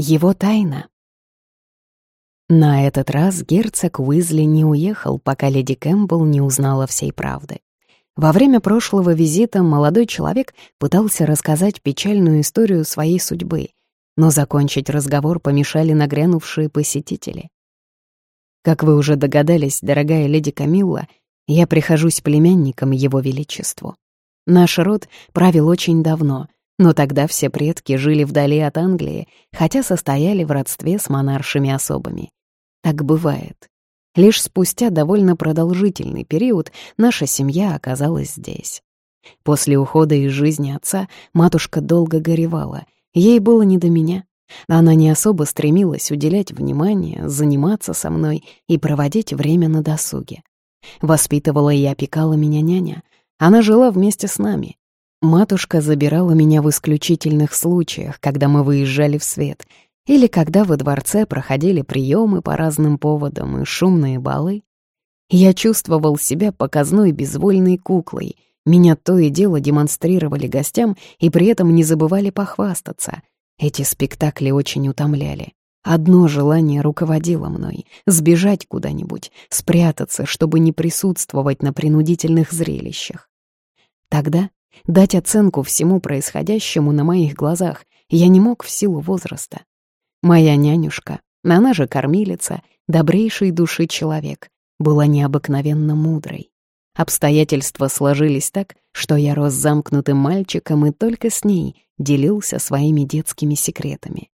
Его тайна. На этот раз герцог Уизли не уехал, пока леди Кэмпбелл не узнала всей правды. Во время прошлого визита молодой человек пытался рассказать печальную историю своей судьбы, но закончить разговор помешали нагрянувшие посетители. Как вы уже догадались, дорогая леди Камилла, я прихожусь племянником Его Величеству. Наш род правил очень давно, но тогда все предки жили вдали от Англии, хотя состояли в родстве с монаршими особами. Так бывает. Лишь спустя довольно продолжительный период наша семья оказалась здесь. После ухода из жизни отца матушка долго горевала, ей было не до меня. Она не особо стремилась уделять внимание, заниматься со мной и проводить время на досуге. Воспитывала и опекала меня няня. Она жила вместе с нами. Матушка забирала меня в исключительных случаях, когда мы выезжали в свет, или когда во дворце проходили приемы по разным поводам и шумные балы. Я чувствовал себя показной безвольной куклой. Меня то и дело демонстрировали гостям и при этом не забывали похвастаться. Эти спектакли очень утомляли. Одно желание руководило мной — сбежать куда-нибудь, спрятаться, чтобы не присутствовать на принудительных зрелищах. Тогда дать оценку всему происходящему на моих глазах я не мог в силу возраста. Моя нянюшка, она же кормилица, добрейшей души человек, была необыкновенно мудрой. Обстоятельства сложились так, что я рос замкнутым мальчиком и только с ней делился своими детскими секретами.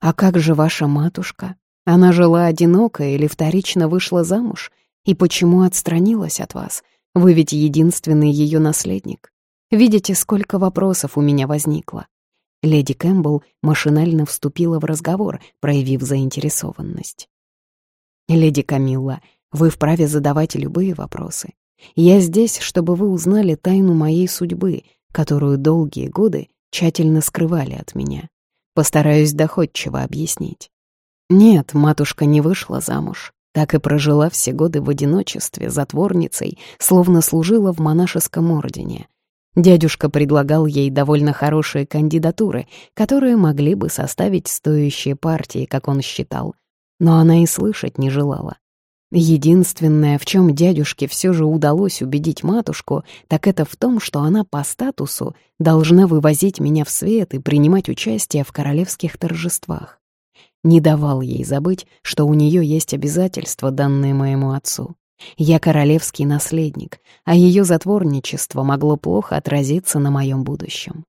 «А как же ваша матушка? Она жила одиноко или вторично вышла замуж? И почему отстранилась от вас? Вы ведь единственный ее наследник. Видите, сколько вопросов у меня возникло. Леди Кэмпбелл машинально вступила в разговор, проявив заинтересованность. «Леди Камилла, вы вправе задавать любые вопросы. Я здесь, чтобы вы узнали тайну моей судьбы, которую долгие годы тщательно скрывали от меня. Постараюсь доходчиво объяснить. Нет, матушка не вышла замуж, так и прожила все годы в одиночестве, затворницей, словно служила в монашеском ордене, Дядюшка предлагал ей довольно хорошие кандидатуры, которые могли бы составить стоящие партии, как он считал. Но она и слышать не желала. Единственное, в чем дядюшке все же удалось убедить матушку, так это в том, что она по статусу должна вывозить меня в свет и принимать участие в королевских торжествах. Не давал ей забыть, что у нее есть обязательства, данные моему отцу. Я королевский наследник, а ее затворничество могло плохо отразиться на моем будущем.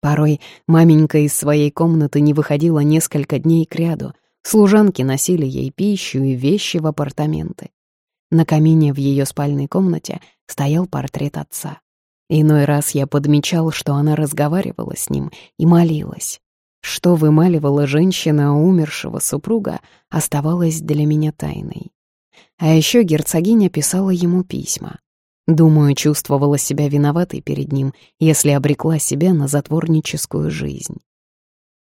Порой маменька из своей комнаты не выходила несколько дней кряду, служанки носили ей пищу и вещи в апартаменты. На камине в ее спальной комнате стоял портрет отца. Иной раз я подмечал, что она разговаривала с ним и молилась. Что вымаливала женщина умершего супруга, оставалось для меня тайной. А еще герцогиня писала ему письма. Думаю, чувствовала себя виноватой перед ним, если обрекла себя на затворническую жизнь.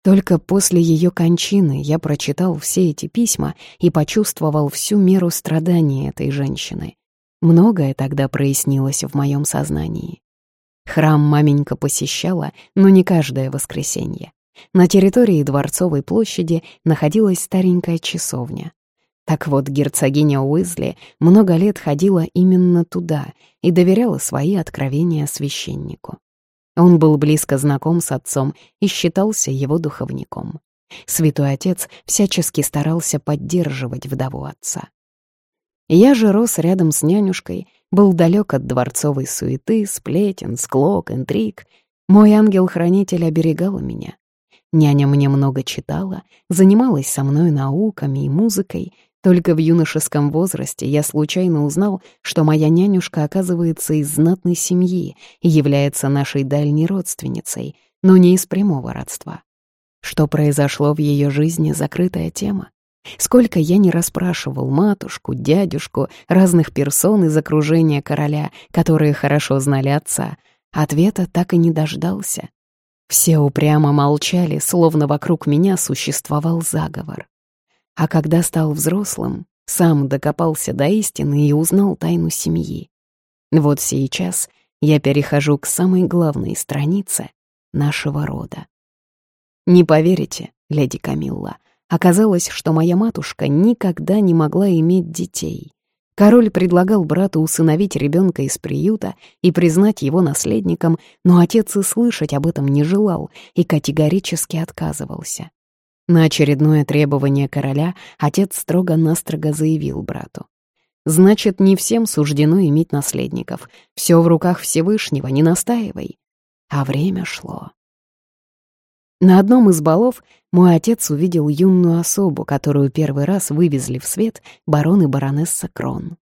Только после ее кончины я прочитал все эти письма и почувствовал всю меру страданий этой женщины. Многое тогда прояснилось в моем сознании. Храм маменька посещала, но не каждое воскресенье. На территории Дворцовой площади находилась старенькая часовня. Так вот, герцогиня Уизли много лет ходила именно туда и доверяла свои откровения священнику. Он был близко знаком с отцом и считался его духовником. Святой отец всячески старался поддерживать вдову отца. Я же рос рядом с нянюшкой, был далек от дворцовой суеты, сплетен, склок, интриг. Мой ангел-хранитель оберегал меня. Няня мне много читала, занималась со мной науками и музыкой, только в юношеском возрасте я случайно узнал, что моя нянюшка оказывается из знатной семьи и является нашей дальней родственницей, но не из прямого родства. Что произошло в ее жизни — закрытая тема. Сколько я не расспрашивал матушку, дядюшку, разных персон из окружения короля, которые хорошо знали отца, ответа так и не дождался. Все упрямо молчали, словно вокруг меня существовал заговор. А когда стал взрослым, сам докопался до истины и узнал тайну семьи. Вот сейчас я перехожу к самой главной странице нашего рода. Не поверите, леди Камилла. Оказалось, что моя матушка никогда не могла иметь детей. Король предлагал брату усыновить ребенка из приюта и признать его наследником, но отец и слышать об этом не желал и категорически отказывался. На очередное требование короля отец строго-настрого заявил брату. «Значит, не всем суждено иметь наследников. Все в руках Всевышнего, не настаивай». А время шло. На одном из балов мой отец увидел юную особу, которую первый раз вывезли в свет барон и баронесса Крон.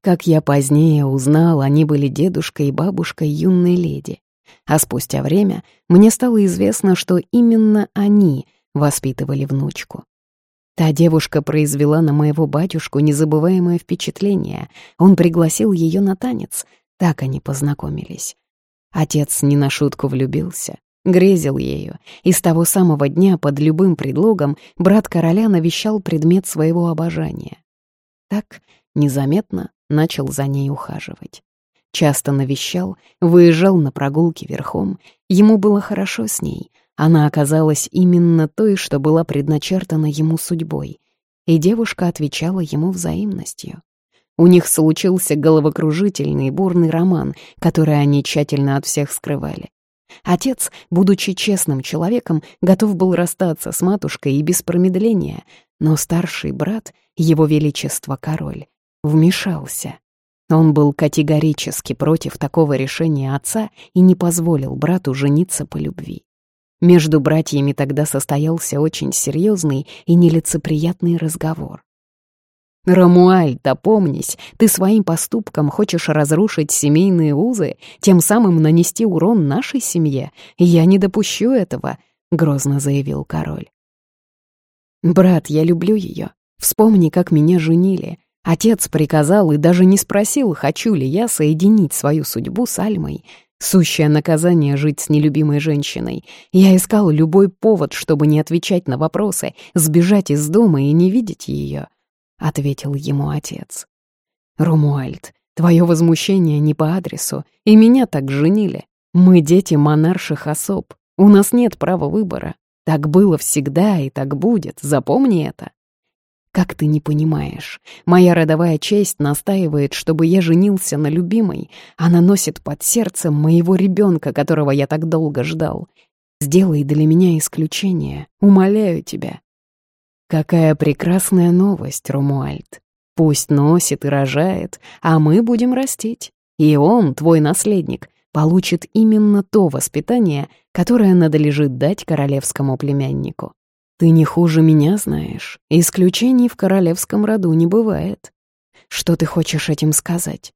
Как я позднее узнал, они были дедушкой и бабушкой юной леди. А спустя время мне стало известно, что именно они воспитывали внучку. Та девушка произвела на моего батюшку незабываемое впечатление. Он пригласил ее на танец. Так они познакомились. Отец не на шутку влюбился, грезил ею, и с того самого дня под любым предлогом брат короля навещал предмет своего обожания. Так, незаметно, начал за ней ухаживать. Часто навещал, выезжал на прогулки верхом, ему было хорошо с ней — она оказалась именно той, что была предначертана ему судьбой, и девушка отвечала ему взаимностью. У них случился головокружительный бурный роман, который они тщательно от всех скрывали. Отец, будучи честным человеком, готов был расстаться с матушкой и без промедления, но старший брат, его величество король, вмешался. Он был категорически против такого решения отца и не позволил брату жениться по любви. Между братьями тогда состоялся очень серьезный и нелицеприятный разговор. «Рамуальд, опомнись, ты своим поступком хочешь разрушить семейные узы, тем самым нанести урон нашей семье. Я не допущу этого», — грозно заявил король. «Брат, я люблю ее. Вспомни, как меня женили. Отец приказал и даже не спросил, хочу ли я соединить свою судьбу с Альмой. Сущее наказание жить с нелюбимой женщиной. Я искал любой повод, чтобы не отвечать на вопросы, сбежать из дома и не видеть ее, — ответил ему отец. «Румуальд, твое возмущение не по адресу, и меня так женили. Мы дети монарших особ, у нас нет права выбора. Так было всегда и так будет, запомни это. Как ты не понимаешь? Моя родовая честь настаивает, чтобы я женился на любимой. Она носит под сердцем моего ребенка, которого я так долго ждал. Сделай для меня исключение. Умоляю тебя. Какая прекрасная новость, Румуальд. Пусть носит и рожает, а мы будем растить. И он, твой наследник, получит именно то воспитание, которое надлежит дать королевскому племяннику. Ты не хуже меня знаешь. Исключений в королевском роду не бывает. Что ты хочешь этим сказать?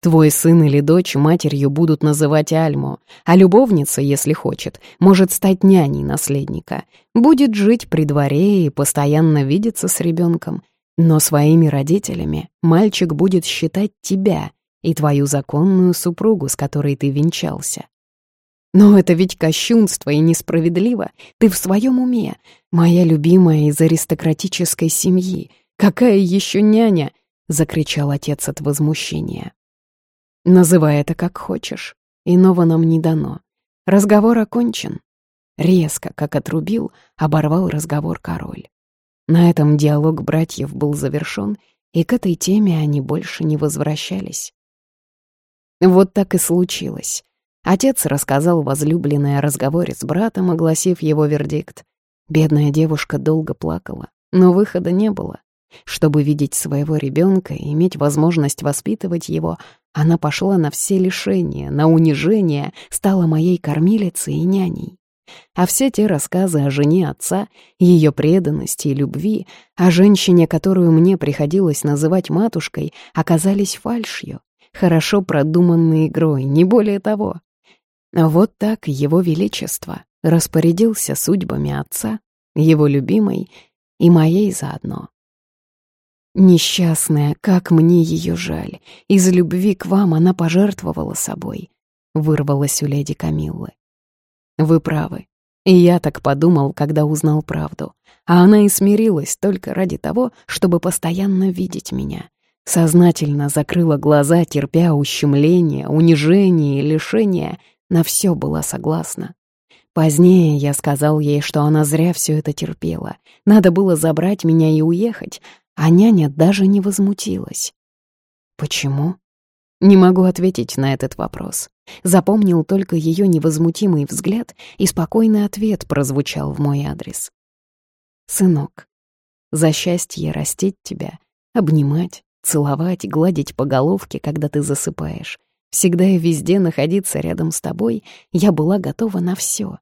Твой сын или дочь матерью будут называть Альму, а любовница, если хочет, может стать няней наследника, будет жить при дворе и постоянно видеться с ребенком. Но своими родителями мальчик будет считать тебя и твою законную супругу, с которой ты венчался. Но это ведь кощунство и несправедливо. Ты в своем уме. Моя любимая из аристократической семьи. Какая еще няня? Закричал отец от возмущения. Называй это как хочешь. Иного нам не дано. Разговор окончен. Резко, как отрубил, оборвал разговор король. На этом диалог братьев был завершён, и к этой теме они больше не возвращались. Вот так и случилось. Отец рассказал возлюбленной о разговоре с братом, огласив его вердикт. Бедная девушка долго плакала, но выхода не было. Чтобы видеть своего ребенка и иметь возможность воспитывать его, она пошла на все лишения, на унижение, стала моей кормилицей и няней. А все те рассказы о жене отца, ее преданности и любви, о женщине, которую мне приходилось называть матушкой, оказались фальшью, хорошо продуманной игрой, не более того. Вот так его величество распорядился судьбами отца, его любимой и моей заодно. Несчастная, как мне ее жаль. Из любви к вам она пожертвовала собой, вырвалась у леди Камиллы. Вы правы. И я так подумал, когда узнал правду. А она и смирилась только ради того, чтобы постоянно видеть меня. Сознательно закрыла глаза, терпя ущемление, унижение и лишение — на все была согласна. Позднее я сказал ей, что она зря все это терпела. Надо было забрать меня и уехать, а няня даже не возмутилась. Почему? Не могу ответить на этот вопрос. Запомнил только ее невозмутимый взгляд, и спокойный ответ прозвучал в мой адрес. «Сынок, за счастье растить тебя, обнимать, целовать, гладить по головке, когда ты засыпаешь, всегда и везде находиться рядом с тобой, я была готова на все.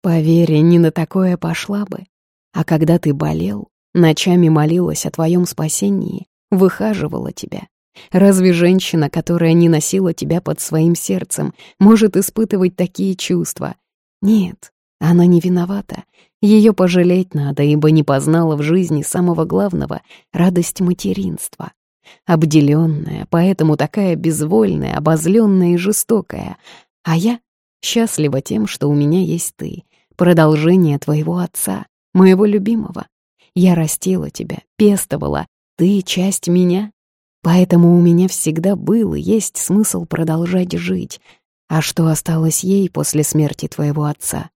Поверь, не на такое пошла бы. А когда ты болел, ночами молилась о твоем спасении, выхаживала тебя, Разве женщина, которая не носила тебя под своим сердцем, может испытывать такие чувства? Нет, она не виновата. Ее пожалеть надо, ибо не познала в жизни самого главного — радость материнства. Обделенная, поэтому такая безвольная, обозленная и жестокая. А я счастлива тем, что у меня есть ты, продолжение твоего отца, моего любимого. Я растила тебя, пестовала, ты — часть меня, Поэтому у меня всегда был и есть смысл продолжать жить. А что осталось ей после смерти твоего отца?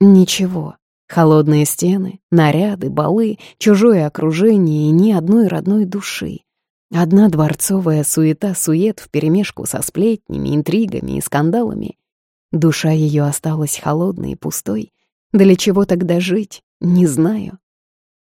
Ничего. Холодные стены, наряды, балы, чужое окружение и ни одной родной души. Одна дворцовая суета-сует вперемешку со сплетнями, интригами и скандалами. Душа ее осталась холодной и пустой. Для чего тогда жить? Не знаю.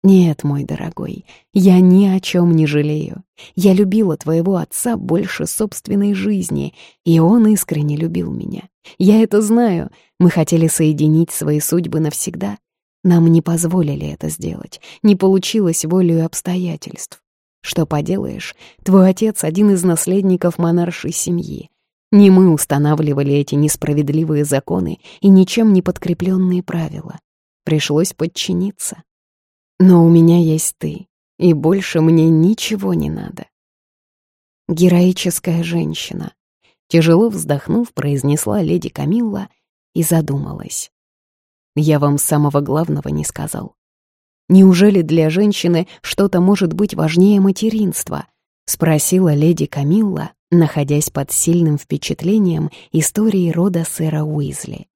Нет, мой дорогой, я ни о чем не жалею. Я любила твоего отца больше собственной жизни, и он искренне любил меня. Я это знаю. Мы хотели соединить свои судьбы навсегда. Нам не позволили это сделать. Не получилось волею обстоятельств. Что поделаешь, твой отец — один из наследников монаршей семьи. Не мы устанавливали эти несправедливые законы и ничем не подкрепленные правила. Пришлось подчиниться. Но у меня есть ты, и больше мне ничего не надо. Героическая женщина. Тяжело вздохнув, произнесла леди Камилла и задумалась. Я вам самого главного не сказал. Неужели для женщины что-то может быть важнее материнства? Спросила леди Камилла, находясь под сильным впечатлением истории рода сэра Уизли.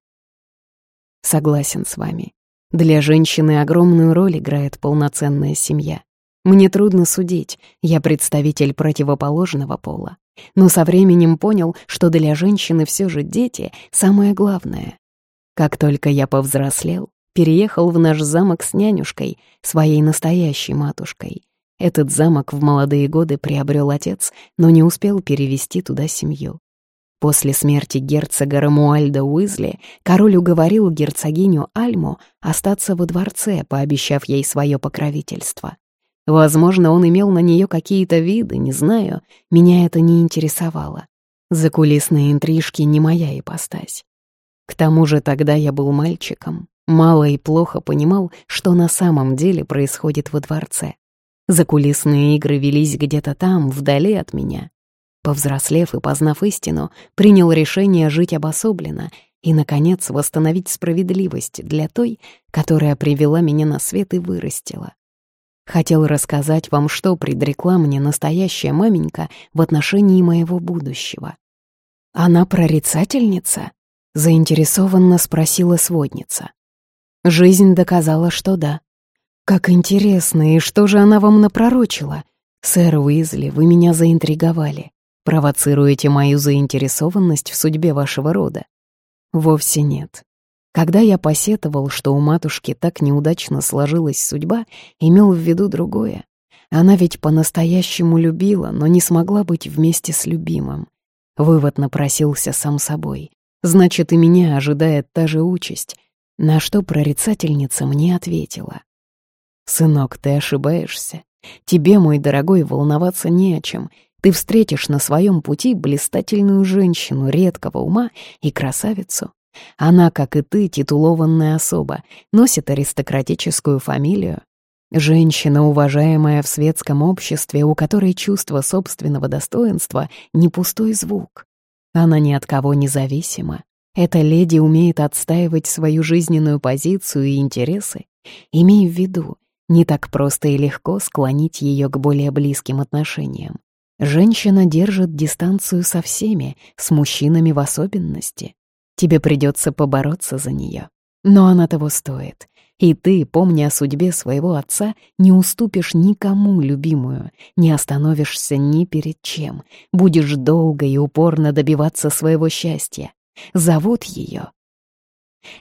Согласен с вами. Для женщины огромную роль играет полноценная семья. Мне трудно судить, я представитель противоположного пола. Но со временем понял, что для женщины все же дети — самое главное. Как только я повзрослел, переехал в наш замок с нянюшкой, своей настоящей матушкой. Этот замок в молодые годы приобрел отец, но не успел перевести туда семью. После смерти герцога Рамуальда Уизли король уговорил герцогиню Альму остаться во дворце, пообещав ей свое покровительство. Возможно, он имел на нее какие-то виды, не знаю, меня это не интересовало. Закулисные интрижки не моя ипостась. К тому же тогда я был мальчиком, мало и плохо понимал, что на самом деле происходит во дворце. Закулисные игры велись где-то там, вдали от меня. Повзрослев и познав истину, принял решение жить обособленно и, наконец, восстановить справедливость для той, которая привела меня на свет и вырастила. Хотел рассказать вам, что предрекла мне настоящая маменька в отношении моего будущего. «Она прорицательница?» — заинтересованно спросила сводница. Жизнь доказала, что да. «Как интересно, и что же она вам напророчила? Сэр Уизли, вы меня заинтриговали. Провоцируете мою заинтересованность в судьбе вашего рода? Вовсе нет. Когда я посетовал, что у матушки так неудачно сложилась судьба, имел в виду другое. Она ведь по-настоящему любила, но не смогла быть вместе с любимым. Вывод напросился сам собой. Значит, и меня ожидает та же участь. На что прорицательница мне ответила. «Сынок, ты ошибаешься. Тебе, мой дорогой, волноваться не о чем. Ты встретишь на своем пути блистательную женщину редкого ума и красавицу. Она, как и ты, титулованная особа, носит аристократическую фамилию. Женщина, уважаемая в светском обществе, у которой чувство собственного достоинства — не пустой звук. Она ни от кого не зависима. Эта леди умеет отстаивать свою жизненную позицию и интересы. Имей в виду, не так просто и легко склонить ее к более близким отношениям. Женщина держит дистанцию со всеми, с мужчинами в особенности. Тебе придется побороться за нее. Но она того стоит. И ты, помня о судьбе своего отца, не уступишь никому, любимую, не остановишься ни перед чем, будешь долго и упорно добиваться своего счастья. Зовут ее.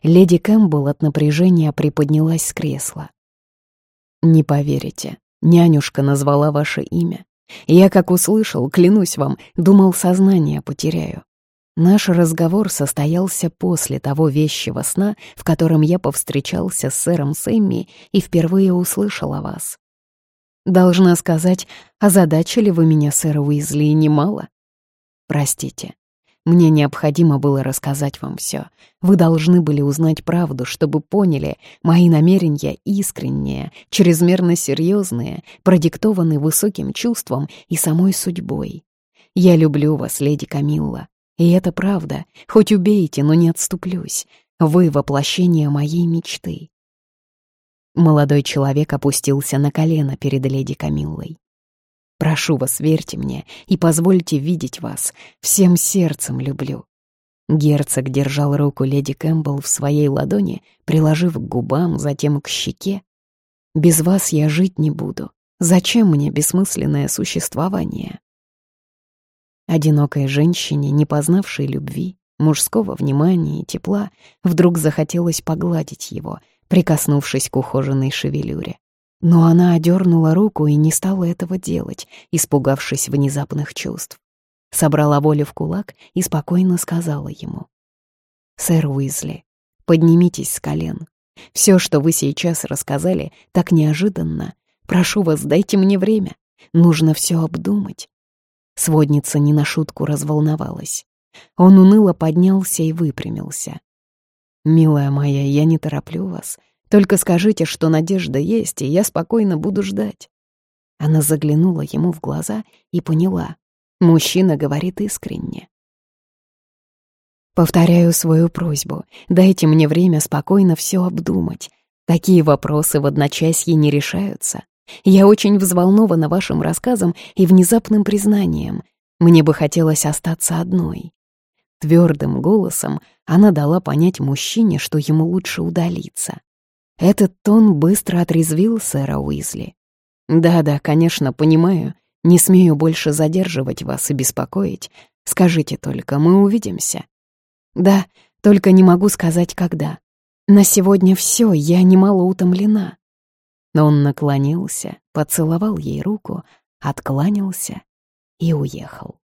Леди Кэмпбелл от напряжения приподнялась с кресла. «Не поверите, нянюшка назвала ваше имя. Я, как услышал, клянусь вам, думал, сознание потеряю. Наш разговор состоялся после того вещего сна, в котором я повстречался с сэром Сэмми и впервые услышал о вас. Должна сказать, озадачили вы меня, сэр Уизли, немало. Простите, мне необходимо было рассказать вам все. Вы должны были узнать правду, чтобы поняли, мои намерения искренние, чрезмерно серьезные, продиктованы высоким чувством и самой судьбой. Я люблю вас, леди Камилла. И это правда, хоть убейте, но не отступлюсь. Вы — воплощение моей мечты. Молодой человек опустился на колено перед леди Камиллой. «Прошу вас, верьте мне и позвольте видеть вас. Всем сердцем люблю». Герцог держал руку леди Кэмпбелл в своей ладони, приложив к губам, затем к щеке. «Без вас я жить не буду. Зачем мне бессмысленное существование?» Одинокой женщине, не познавшей любви, мужского внимания и тепла, вдруг захотелось погладить его, прикоснувшись к ухоженной шевелюре. Но она одернула руку и не стала этого делать, испугавшись внезапных чувств. Собрала волю в кулак и спокойно сказала ему. «Сэр Уизли, поднимитесь с колен. Все, что вы сейчас рассказали, так неожиданно. Прошу вас, дайте мне время. Нужно все обдумать. Сводница не на шутку разволновалась. Он уныло поднялся и выпрямился. «Милая моя, я не тороплю вас. Только скажите, что надежда есть, и я спокойно буду ждать». Она заглянула ему в глаза и поняла. Мужчина говорит искренне. Повторяю свою просьбу. Дайте мне время спокойно все обдумать. Такие вопросы в одночасье не решаются. Я очень взволнована вашим рассказом и внезапным признанием. Мне бы хотелось остаться одной. Твердым голосом она дала понять мужчине, что ему лучше удалиться. Этот тон быстро отрезвил сэра Уизли. «Да-да, конечно, понимаю. Не смею больше задерживать вас и беспокоить. Скажите только, мы увидимся?» «Да, только не могу сказать, когда. На сегодня все, я немало утомлена». Он наклонился, поцеловал ей руку, откланялся и уехал.